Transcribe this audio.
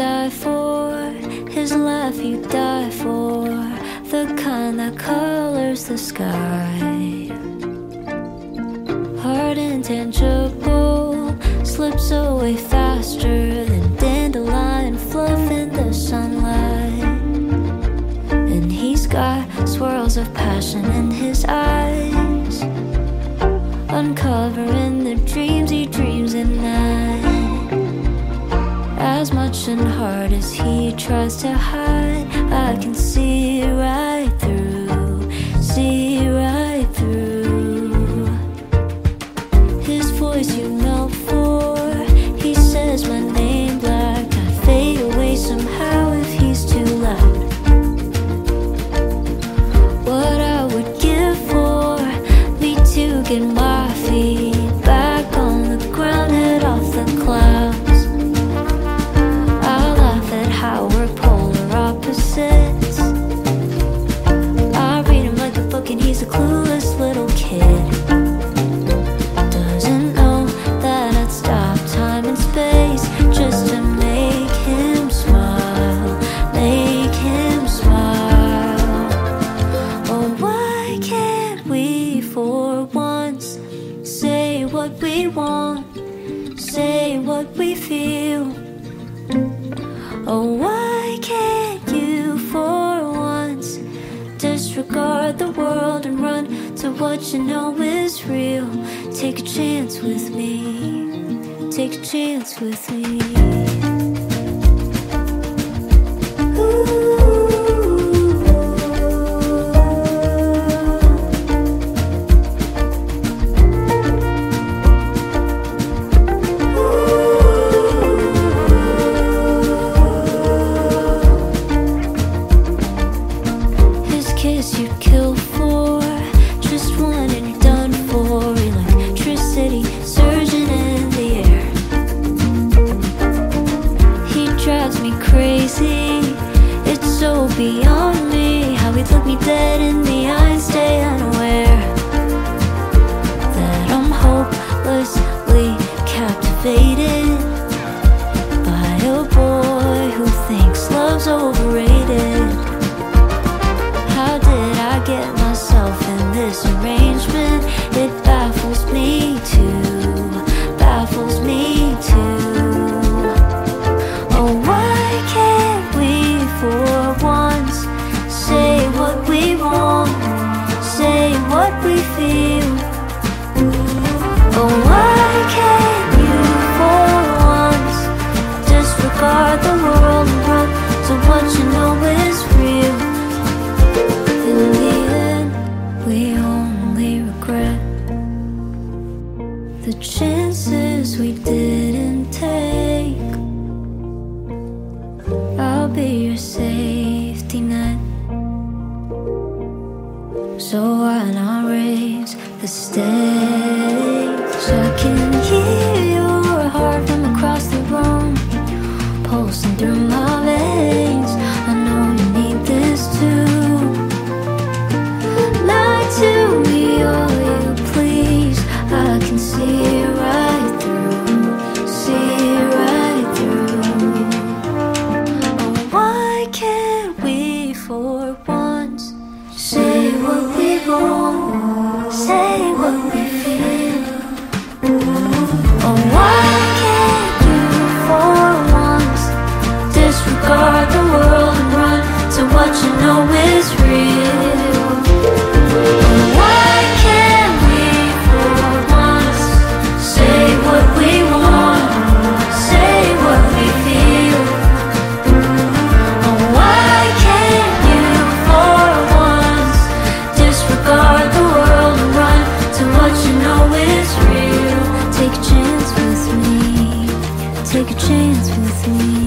Die for, his laugh you die for, the kind that colors the sky. Heart tangible, slips away faster than dandelion fluff in the sunlight. And he's got swirls of passion in his eyes, uncovering the dreams he dreams at night. As much and hard as he tries to hide, I can see right through, see right through. His voice you know for, he says my name black. I fade away somehow if he's too loud. What I would give for me to get my what we feel? Oh, why can't you for once disregard the world and run to what you know is real? Take a chance with me, take a chance with me. Kiss you'd kill for Just one and you're done for. Electricity surging in the air. He drives me crazy. It's so beyond me. How he'd look me dead in the eyes, stay unaware in we didn't take. I'll be your safety net. So why not raise the stakes? So I can hear your heart from across the room pulsing through my veins. I know you need this too. Lie to me, all you please. I can see take a chance with me.